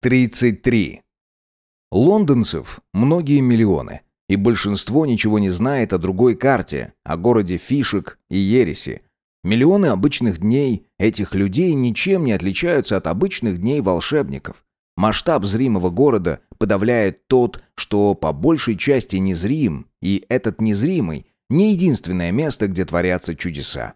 33. Лондонцев многие миллионы, и большинство ничего не знает о другой карте, о городе фишек и ереси. Миллионы обычных дней этих людей ничем не отличаются от обычных дней волшебников. Масштаб зримого города подавляет тот, что по большей части незрим, и этот незримый не единственное место, где творятся чудеса.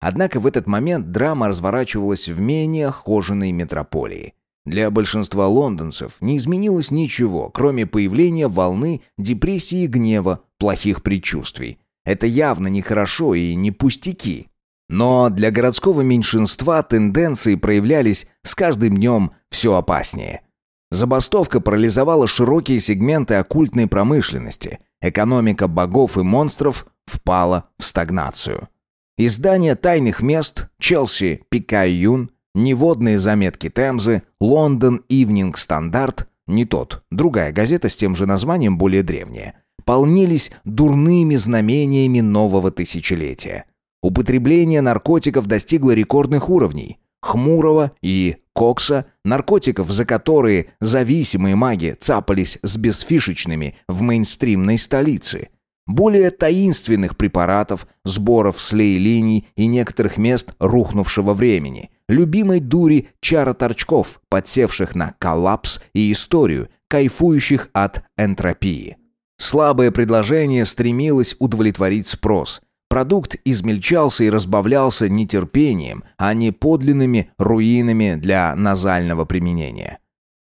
Однако в этот момент драма разворачивалась в менее хоженой метрополии. Для большинства лондонцев не изменилось ничего, кроме появления волны депрессии и гнева, плохих предчувствий. Это явно нехорошо и не пустяки. Но для городского меньшинства тенденции проявлялись с каждым днем все опаснее. Забастовка парализовала широкие сегменты оккультной промышленности. Экономика богов и монстров впала в стагнацию. Издания тайных мест, Челси Пикайюн, Неводные заметки Темзы, London Evening Standard, не тот, другая газета с тем же названием, более древняя, полнились дурными знамениями нового тысячелетия. Употребление наркотиков достигло рекордных уровней. Хмурого и кокса, наркотиков, за которые зависимые маги цапались с бесфишечными в мейнстримной столице – более таинственных препаратов, сборов с лей-линий и некоторых мест рухнувшего времени, любимой дури чароторчков, подсевших на коллапс и историю, кайфующих от энтропии. Слабое предложение стремилось удовлетворить спрос. Продукт измельчался и разбавлялся нетерпением, а не подлинными руинами для назального применения.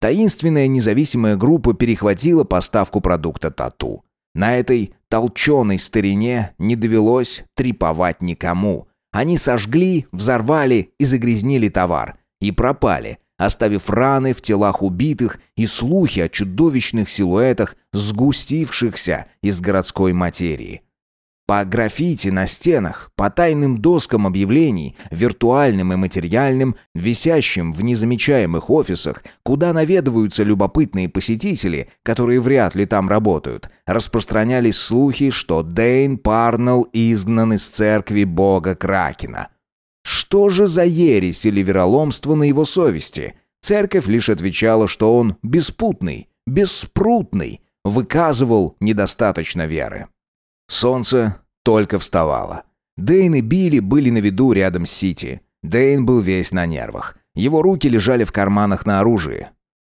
Таинственная независимая группа перехватила поставку продукта тату. На этой толченой старине не довелось треповать никому. Они сожгли, взорвали и загрязнили товар. И пропали, оставив раны в телах убитых и слухи о чудовищных силуэтах, сгустившихся из городской материи. По граффити на стенах, по тайным доскам объявлений, виртуальным и материальным, висящим в незамечаемых офисах, куда наведываются любопытные посетители, которые вряд ли там работают, распространялись слухи, что Дейн Парнелл изгнан из церкви бога Кракена. Что же за ересь или вероломство на его совести? Церковь лишь отвечала, что он беспутный, беспрутный, выказывал недостаточно веры. Солнце только вставало. Дэйн и Билли были на виду рядом с Сити. Дэйн был весь на нервах. Его руки лежали в карманах на оружии.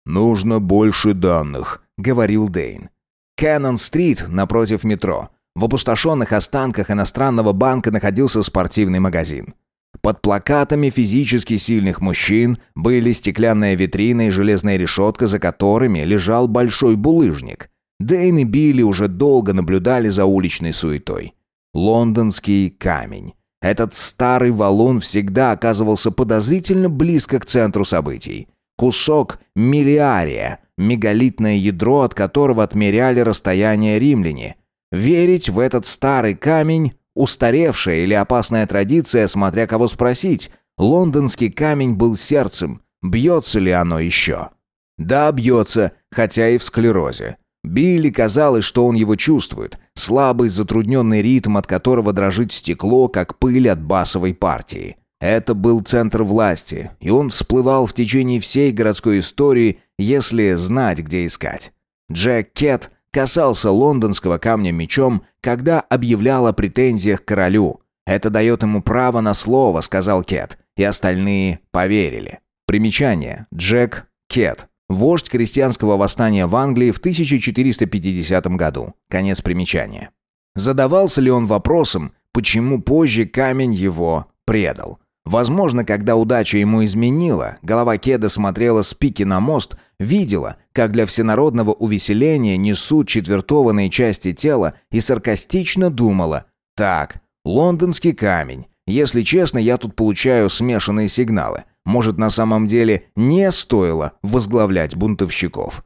«Нужно больше данных», — говорил Дэйн. Кэннон-стрит напротив метро. В опустошенных останках иностранного банка находился спортивный магазин. Под плакатами физически сильных мужчин были стеклянная витрина и железная решетка, за которыми лежал большой булыжник. Дэйн и Билли уже долго наблюдали за уличной суетой. Лондонский камень. Этот старый валун всегда оказывался подозрительно близко к центру событий. Кусок миллиария, мегалитное ядро, от которого отмеряли расстояние римляне. Верить в этот старый камень – устаревшая или опасная традиция, смотря кого спросить. Лондонский камень был сердцем. Бьется ли оно еще? Да, бьется, хотя и в склерозе. Билли казалось, что он его чувствует. Слабый, затрудненный ритм, от которого дрожит стекло, как пыль от басовой партии. Это был центр власти, и он всплывал в течение всей городской истории, если знать, где искать. Джек Кет касался лондонского камня мечом, когда объявлял о претензиях к королю. «Это дает ему право на слово», — сказал Кет, и остальные поверили. Примечание. Джек Кет Вождь крестьянского восстания в Англии в 1450 году. Конец примечания. Задавался ли он вопросом, почему позже камень его предал? Возможно, когда удача ему изменила, голова Кеда смотрела с пики на мост, видела, как для всенародного увеселения несут четвертованные части тела и саркастично думала «Так, лондонский камень. Если честно, я тут получаю смешанные сигналы. Может, на самом деле не стоило возглавлять бунтовщиков.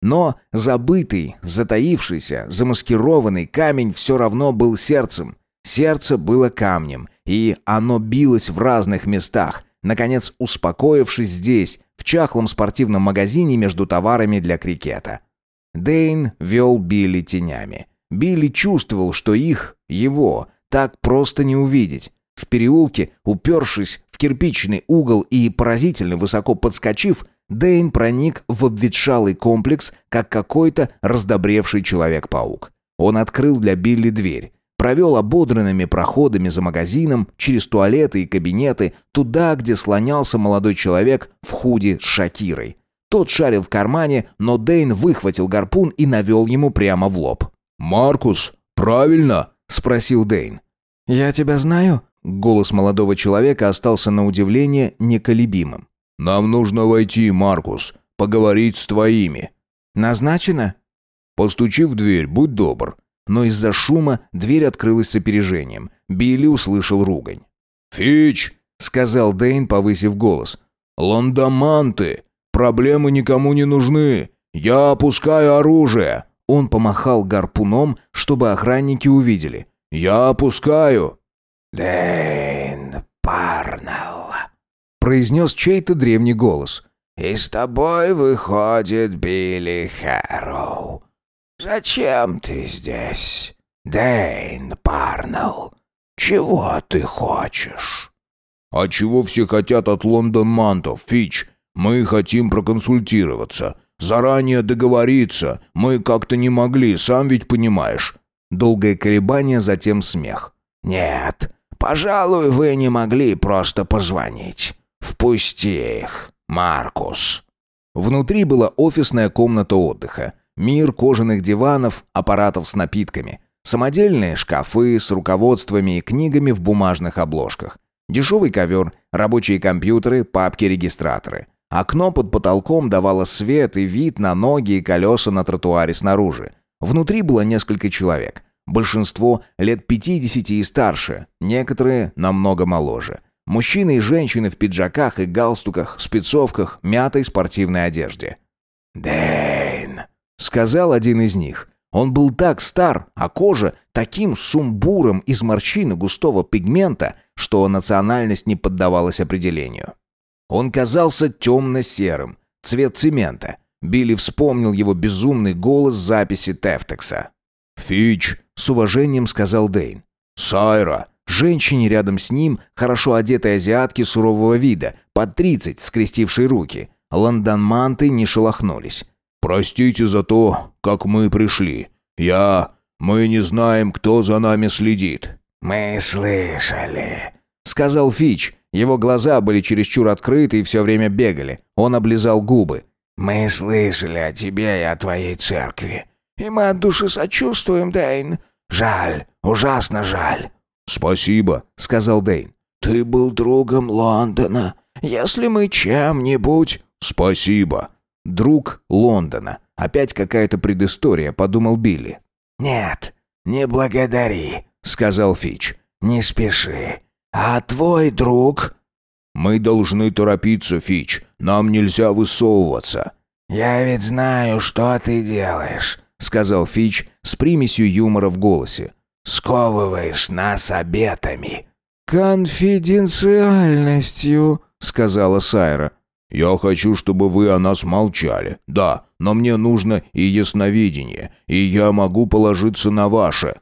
Но забытый, затаившийся, замаскированный камень все равно был сердцем. Сердце было камнем, и оно билось в разных местах, наконец успокоившись здесь, в чахлом спортивном магазине между товарами для крикета. Дейн вел Билли тенями. Билли чувствовал, что их, его, так просто не увидеть. В переулке, упершись в кирпичный угол и поразительно высоко подскочив, Дэйн проник в обветшалый комплекс, как какой-то раздобревший человек-паук. Он открыл для Билли дверь. Провел ободранными проходами за магазином, через туалеты и кабинеты, туда, где слонялся молодой человек в худи с Шакирой. Тот шарил в кармане, но Дэйн выхватил гарпун и навел ему прямо в лоб. «Маркус, правильно?» — спросил Дэйн. «Я тебя знаю?» Голос молодого человека остался на удивление неколебимым. «Нам нужно войти, Маркус, поговорить с твоими». «Назначено?» «Постучи в дверь, будь добр». Но из-за шума дверь открылась с опережением. Билли услышал ругань. «Фич!» — сказал Дэйн, повысив голос. «Ландаманты! Проблемы никому не нужны! Я опускаю оружие!» Он помахал гарпуном, чтобы охранники увидели. «Я опускаю!» «Дэйн Парнелл», — произнес чей-то древний голос. «И с тобой выходит Билли Хэрроу. Зачем ты здесь, Дэйн Парнелл? Чего ты хочешь?» «А чего все хотят от Лондон-Мантов, Фич? Мы хотим проконсультироваться. Заранее договориться. Мы как-то не могли, сам ведь понимаешь». Долгое колебание, затем смех. «Нет, пожалуй, вы не могли просто позвонить. Впусти их, Маркус». Внутри была офисная комната отдыха. Мир кожаных диванов, аппаратов с напитками. Самодельные шкафы с руководствами и книгами в бумажных обложках. Дешевый ковер, рабочие компьютеры, папки-регистраторы. Окно под потолком давало свет и вид на ноги и колеса на тротуаре снаружи. Внутри было несколько человек. Большинство лет 50 и старше, некоторые намного моложе. Мужчины и женщины в пиджаках и галстуках, спецовках, мятой спортивной одежде. «Дэйн», — сказал один из них. Он был так стар, а кожа таким сумбуром из морщин и густого пигмента, что национальность не поддавалась определению. Он казался темно-серым, цвет цемента. Билли вспомнил его безумный голос записи Тефтекса. «Фич», — с уважением сказал Дейн. «Сайра». Женщине рядом с ним, хорошо одетой азиатке сурового вида, под тридцать, скрестившей руки. Лондонманты не шелохнулись. «Простите за то, как мы пришли. Я... Мы не знаем, кто за нами следит». «Мы слышали», — сказал Фич. Его глаза были чересчур открыты и все время бегали. Он облизал губы. «Мы слышали о тебе и о твоей церкви. И мы от души сочувствуем, Дэйн. Жаль, ужасно жаль». «Спасибо», — сказал Дэйн. «Ты был другом Лондона. Если мы чем-нибудь...» «Спасибо». «Друг Лондона. Опять какая-то предыстория», — подумал Билли. «Нет, не благодари», — сказал Фич. «Не спеши. А твой друг...» «Мы должны торопиться, Фич. Нам нельзя высовываться». «Я ведь знаю, что ты делаешь», — сказал Фич с примесью юмора в голосе. «Сковываешь нас обетами». «Конфиденциальностью», — сказала Сайра. «Я хочу, чтобы вы о нас молчали. Да, но мне нужно и ясновидение, и я могу положиться на ваше».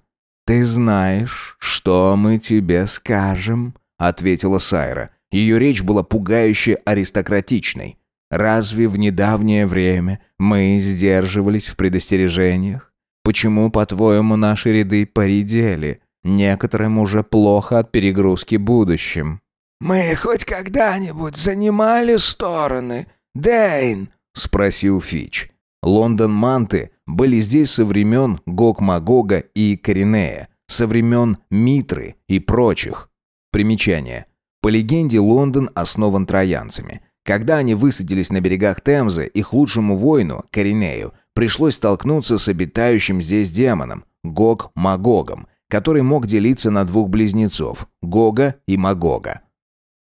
«Ты знаешь, что мы тебе скажем», — ответила Сайра. Ее речь была пугающе аристократичной. «Разве в недавнее время мы сдерживались в предостережениях? Почему, по-твоему, наши ряды поредели? Некоторым уже плохо от перегрузки будущим». «Мы хоть когда-нибудь занимали стороны, Дэйн?» — спросил Фич. Лондон-манты были здесь со времен Гог-Магога и Коринея, со времен Митры и прочих. Примечание. По легенде, Лондон основан троянцами. Когда они высадились на берегах Темзы, их лучшему воину, Коринею, пришлось столкнуться с обитающим здесь демоном, Гог-Магогом, который мог делиться на двух близнецов, Гога и Магога.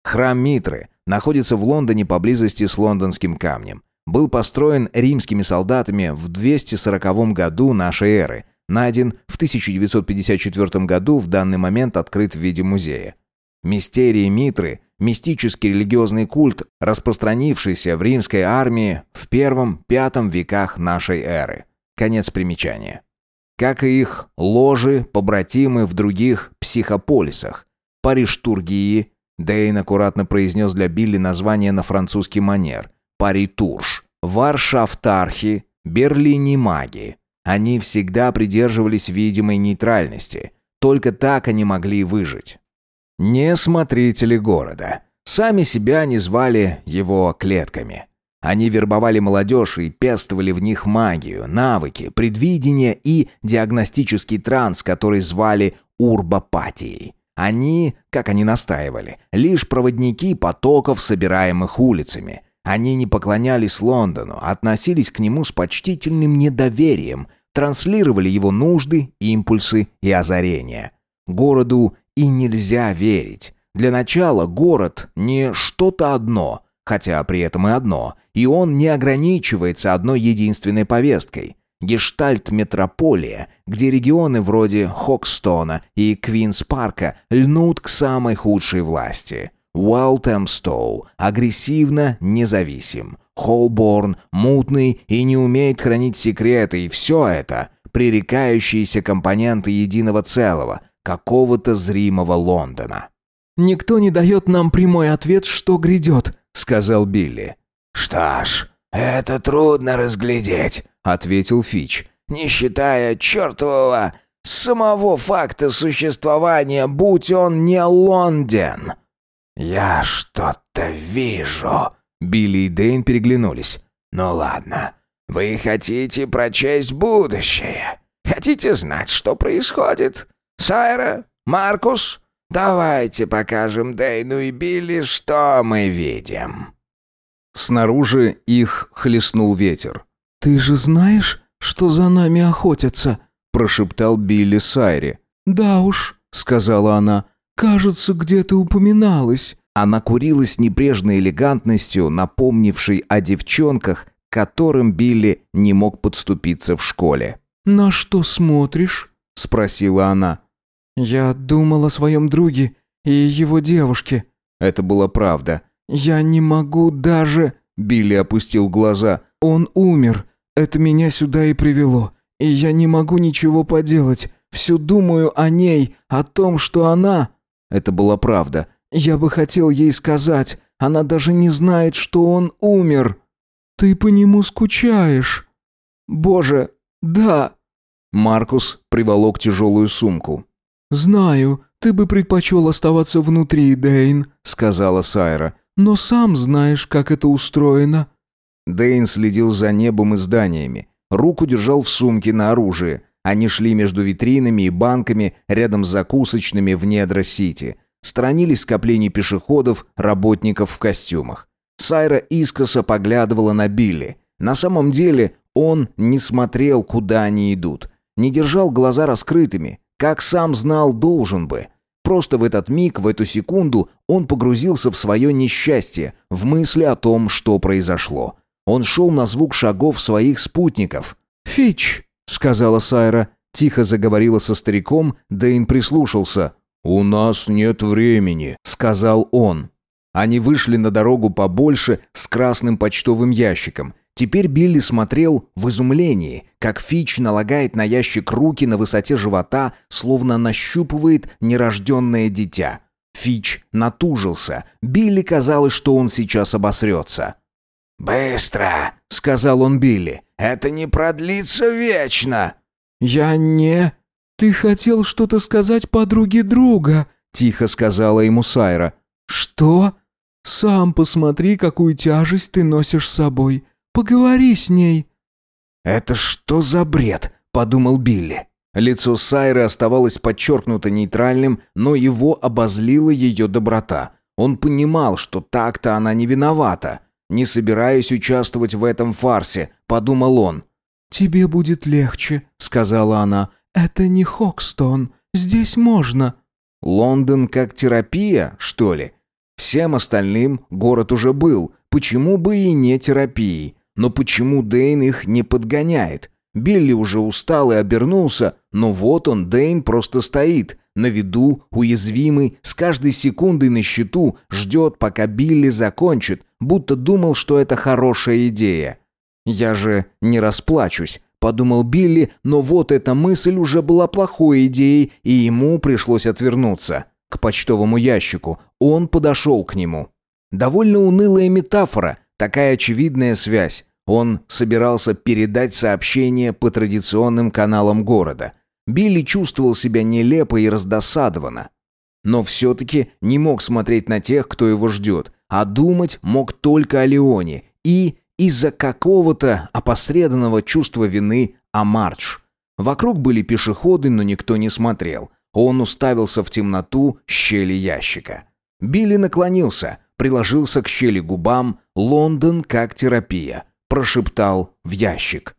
Храм Митры находится в Лондоне поблизости с лондонским камнем. Был построен римскими солдатами в 240 году нашей эры, найден в 1954 году, в данный момент открыт в виде музея. Мистерии Митры – мистический религиозный культ, распространившийся в римской армии в первом-пятом веках нашей эры. Конец примечания. Как и их ложи, побратимы в других психополисах. Париж-Тургии, Дейн аккуратно произнес для Билли название на французский манер. паритурш, варшафтархи, берлини-маги. Они всегда придерживались видимой нейтральности. Только так они могли выжить. Не смотрители города. Сами себя они звали его клетками. Они вербовали молодежь и пестовали в них магию, навыки, предвидение и диагностический транс, который звали урбопатией. Они, как они настаивали, лишь проводники потоков, собираемых улицами. Они не поклонялись Лондону, а относились к нему с почтительным недоверием, транслировали его нужды, импульсы и озарения. Городу и нельзя верить. Для начала город не что-то одно, хотя при этом и одно, и он не ограничивается одной единственной повесткой. Гештальт-метрополия, где регионы вроде Хокстона и Квинс-парка льнут к самой худшей власти. Уэлтемстоу агрессивно независим. Холборн мутный и не умеет хранить секреты, и все это пререкающиеся компоненты единого целого, какого-то зримого Лондона. «Никто не дает нам прямой ответ, что грядет», — сказал Билли. «Что ж, это трудно разглядеть», — ответил Фич, «не считая чертового самого факта существования, будь он не Лондон». «Я что-то вижу», — Билли и Дэйн переглянулись. «Ну ладно, вы хотите прочесть будущее? Хотите знать, что происходит? Сайра? Маркус? Давайте покажем Дейну и Билли, что мы видим». Снаружи их хлестнул ветер. «Ты же знаешь, что за нами охотятся?» – прошептал Билли Сайри. «Да уж», – сказала она, – «кажется, где-то упоминалось». Она курила с небрежной элегантностью, напомнившей о девчонках, которым Билли не мог подступиться в школе. «На что смотришь?» – спросила она. «Я думал о своем друге и его девушке». Это была правда. «Я не могу даже...» – Билли опустил глаза. «Он умер. Это меня сюда и привело. И я не могу ничего поделать. Всю думаю о ней, о том, что она...» Это была правда. «Я бы хотел ей сказать. Она даже не знает, что он умер». «Ты по нему скучаешь?» «Боже, да!» Маркус приволок тяжелую сумку. «Знаю, ты бы предпочел оставаться внутри, Дейн», — сказала Сайра. «Но сам знаешь, как это устроено». Дейн следил за небом и зданиями. Руку держал в сумке на оружие. Они шли между витринами и банками, рядом с закусочными в недра-сити. Сторонились скоплений пешеходов, работников в костюмах. Сайра искоса поглядывала на Билли. На самом деле он не смотрел, куда они идут. Не держал глаза раскрытыми, как сам знал, должен бы. Просто в этот миг, в эту секунду, он погрузился в свое несчастье, в мысли о том, что произошло. Он шел на звук шагов своих спутников. «Фич», — сказала Сайра, тихо заговорила со стариком, Дэйн прислушался. «У нас нет времени», — сказал он. Они вышли на дорогу побольше с красным почтовым ящиком. Теперь Билли смотрел в изумлении, как Фич налагает на ящик руки на высоте живота, словно нащупывает нерожденное дитя. Фич натужился. Билли казалось, что он сейчас обосрется. «Быстро!» — сказал он Билли. «Это не продлится вечно!» «Я не...» «Ты хотел что-то сказать подруге друга», — тихо сказала ему Сайра. «Что?» «Сам посмотри, какую тяжесть ты носишь с собой. Поговори с ней». «Это что за бред?» — подумал Билли. Лицо Сайры оставалось подчеркнуто нейтральным, но его обозлила ее доброта. Он понимал, что так-то она не виновата. «Не собираюсь участвовать в этом фарсе», — подумал он. «Тебе будет легче», — сказала она. «Это не Хокстон. Здесь можно». «Лондон как терапия, что ли?» Всем остальным город уже был, почему бы и не терапией? Но почему Дейн их не подгоняет? Билли уже устал и обернулся, но вот он, Дейн, просто стоит, на виду, уязвимый, с каждой секундой на счету, ждет, пока Билли закончит, будто думал, что это хорошая идея. «Я же не расплачусь», — подумал Билли, но вот эта мысль уже была плохой идеей, и ему пришлось отвернуться к почтовому ящику. Он подошел к нему. Довольно унылая метафора. Такая очевидная связь. Он собирался передать сообщение по традиционным каналам города. Билли чувствовал себя нелепо и раздосадованно. Но все-таки не мог смотреть на тех, кто его ждет, а думать мог только о Леоне и из-за какого-то опосредованного чувства вины о Мардж. Вокруг были пешеходы, но никто не смотрел. Он уставился в темноту щели ящика. Билли наклонился, приложился к щели губам, Лондон как терапия. Прошептал в ящик.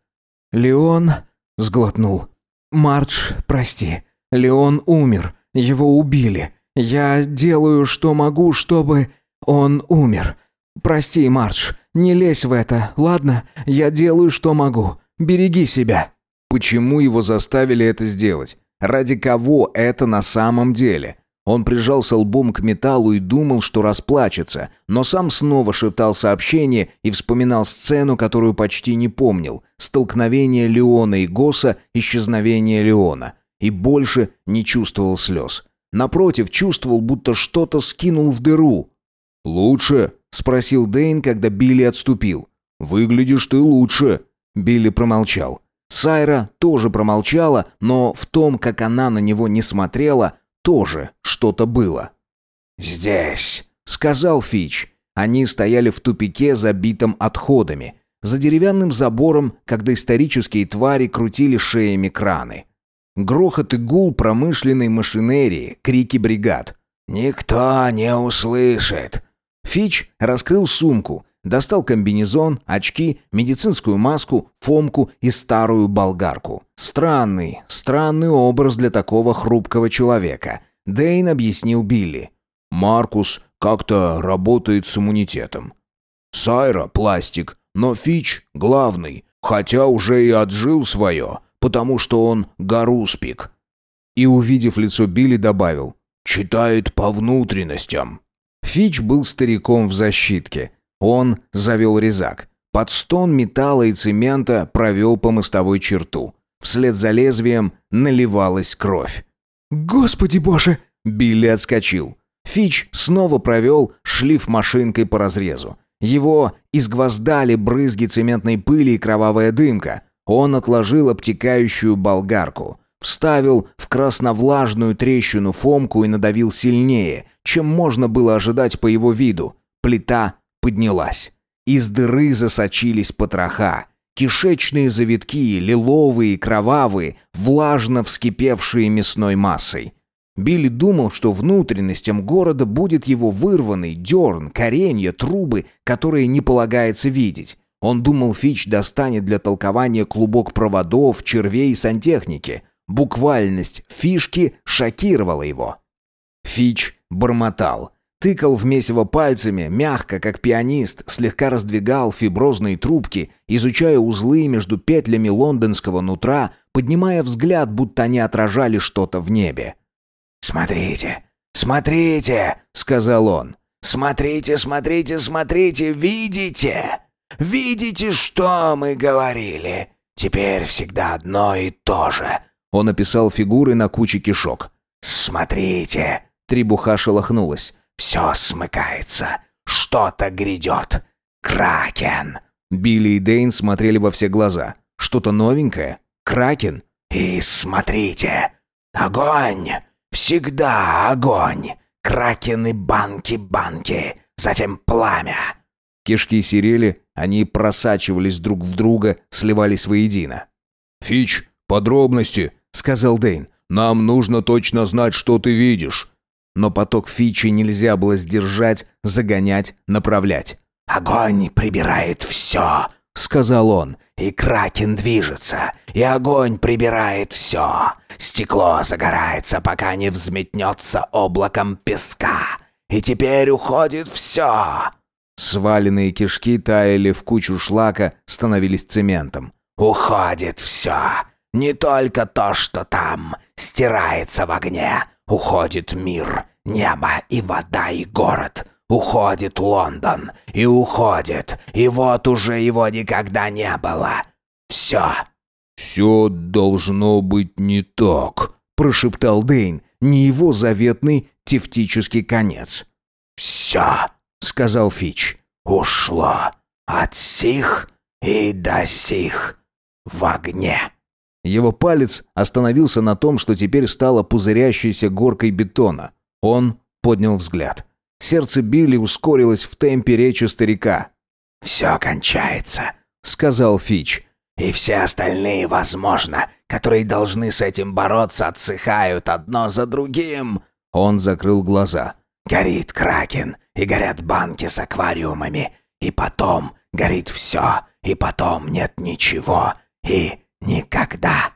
«Леон...» — сглотнул. «Мардж, прости. Леон умер. Его убили. Я делаю, что могу, чтобы он умер. Прости, Мардж, не лезь в это, ладно? Я делаю, что могу. Береги себя». Почему его заставили это сделать? Ради кого это на самом деле? Он прижался лбом к металлу и думал, что расплачется, но сам снова шептал сообщение и вспоминал сцену, которую почти не помнил. Столкновение Леона и Госа, исчезновение Леона. И больше не чувствовал слез. Напротив, чувствовал, будто что-то скинул в дыру. «Лучше?» — спросил Дейн, когда Билли отступил. «Выглядишь ты лучше». Билли промолчал. Сайра тоже промолчала, но в том, как она на него не смотрела, тоже что-то было. «Здесь», — сказал Фич. Они стояли в тупике, забитом отходами. За деревянным забором, когда исторические твари крутили шеями краны. Грохот и гул промышленной машинерии, крики бригад. «Никто не услышит». Фич раскрыл сумку, достал комбинезон, очки, медицинскую маску, фомку и старую болгарку. Странный, странный образ для такого хрупкого человека. Дейн объяснил Билли. «Маркус как-то работает с иммунитетом. Сайра – пластик, но Фич – главный, хотя уже и отжил свое, потому что он гаруспик». И, увидев лицо Билли, добавил «Читает по внутренностям». Фич был стариком в защитке. Он завел резак. Под стон металла и цемента провел по мостовой черту. Вслед за лезвием наливалась кровь. «Господи боже!» Билли отскочил. Фич снова провел шлиф машинкой по разрезу. Его изгвоздали брызги цементной пыли и кровавая дымка. Он отложил обтекающую болгарку. Вставил в красновлажную трещину фомку и надавил сильнее, чем можно было ожидать по его виду. Плита поднялась. Из дыры засочились потроха. Кишечные завитки, лиловые, кровавые, влажно вскипевшие мясной массой. Билли думал, что внутренностям города будет его вырванный дерн, коренья, трубы, которые не полагается видеть. Он думал, Фич достанет для толкования клубок проводов, червей и сантехники. Буквальность фишки шокировала его. Фич бормотал. Тыкал в месиво пальцами, мягко, как пианист, слегка раздвигал фиброзные трубки, изучая узлы между петлями лондонского нутра, поднимая взгляд, будто они отражали что-то в небе. «Смотрите, смотрите!» — сказал он. «Смотрите, смотрите, смотрите, видите? Видите, что мы говорили? Теперь всегда одно и то же». Он описал фигуры на куче кишок. «Смотрите!» — требуха шелохнулась. Все смыкается. Что-то грядет. Кракен. Билли и Дейн смотрели во все глаза. Что-то новенькое? Кракен? И смотрите. Огонь. Всегда огонь. Кракены банки-банки. Затем пламя. Кишки серели, они просачивались друг в друга, сливались воедино. «Фич, подробности», — сказал Дейн. «Нам нужно точно знать, что ты видишь» но поток Фичи нельзя было сдержать, загонять, направлять. «Огонь прибирает все», — сказал он. «И кракен движется, и огонь прибирает все. Стекло загорается, пока не взметнется облаком песка. И теперь уходит все». Сваленные кишки таяли в кучу шлака, становились цементом. «Уходит все. Не только то, что там стирается в огне, Уходит мир, небо и вода и город. Уходит Лондон. И уходит. И вот уже его никогда не было. Все. «Все должно быть не так», — прошептал Дейн. Не его заветный тефтический конец. «Все», — сказал Фич. «Ушло. от сих и до сих в огне». Его палец остановился на том, что теперь стало пузырящейся горкой бетона. Он поднял взгляд. Сердце Билли ускорилось в темпе речи старика. «Все кончается», — сказал Фич. «И все остальные, возможно, которые должны с этим бороться, отсыхают одно за другим». Он закрыл глаза. «Горит кракен, и горят банки с аквариумами, и потом горит все, и потом нет ничего, и никогда